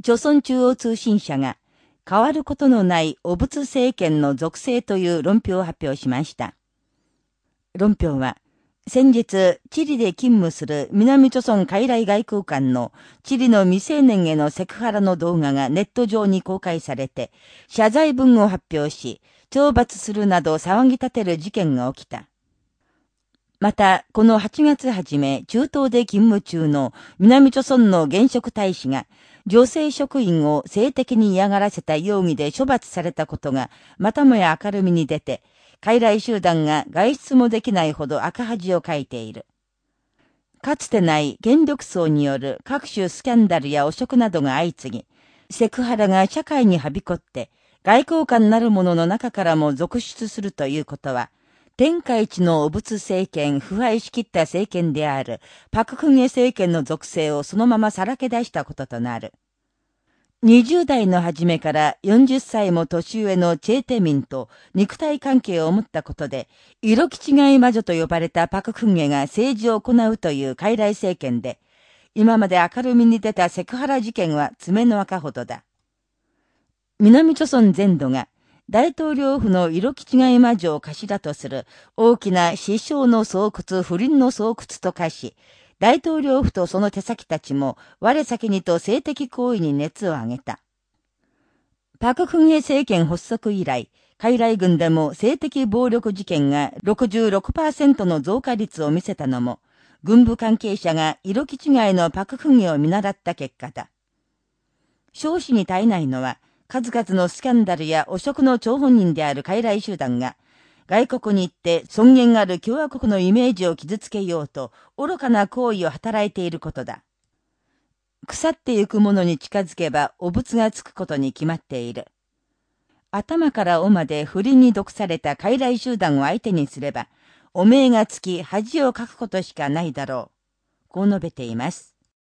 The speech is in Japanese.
朝鮮中央通信社が、変わることのない汚物政権の属性という論評を発表しました。論評は、先日、チリで勤務する南朝鮮海来外交官のチリの未成年へのセクハラの動画がネット上に公開されて、謝罪文を発表し、懲罰するなど騒ぎ立てる事件が起きた。また、この8月初め、中東で勤務中の南朝鮮の現職大使が、女性職員を性的に嫌がらせた容疑で処罰されたことが、またもや明るみに出て、傀儡集団が外出もできないほど赤恥をかいている。かつてない権力層による各種スキャンダルや汚職などが相次ぎ、セクハラが社会にはびこって、外交官なる者の中からも続出するということは、天下一の汚物政権、腐敗しきった政権である、パククゲ政権の属性をそのままさらけ出したこととなる。20代の初めから40歳も年上のチェーテミンと肉体関係を持ったことで、色気違い魔女と呼ばれたパククンゲが政治を行うという傀儡政権で、今まで明るみに出たセクハラ事件は爪の赤ほどだ。南朝鮮全土が大統領府の色気違い魔女を頭とする大きな師匠の巣窟、不倫の巣窟と化し、大統領府とその手先たちも我先にと性的行為に熱を上げた。パククンヘ政権発足以来、海来軍でも性的暴力事件が66%の増加率を見せたのも、軍部関係者が色気違いのパククンゲを見習った結果だ。少子に絶えないのは、数々のスキャンダルや汚職の張本人である傀儡集団が、外国に行って尊厳ある共和国のイメージを傷つけようと、愚かな行為を働いていることだ。腐ってゆくものに近づけば、汚物がつくことに決まっている。頭から尾まで不倫に毒された傀儡集団を相手にすれば、おめえがつき恥をかくことしかないだろう。こう述べています。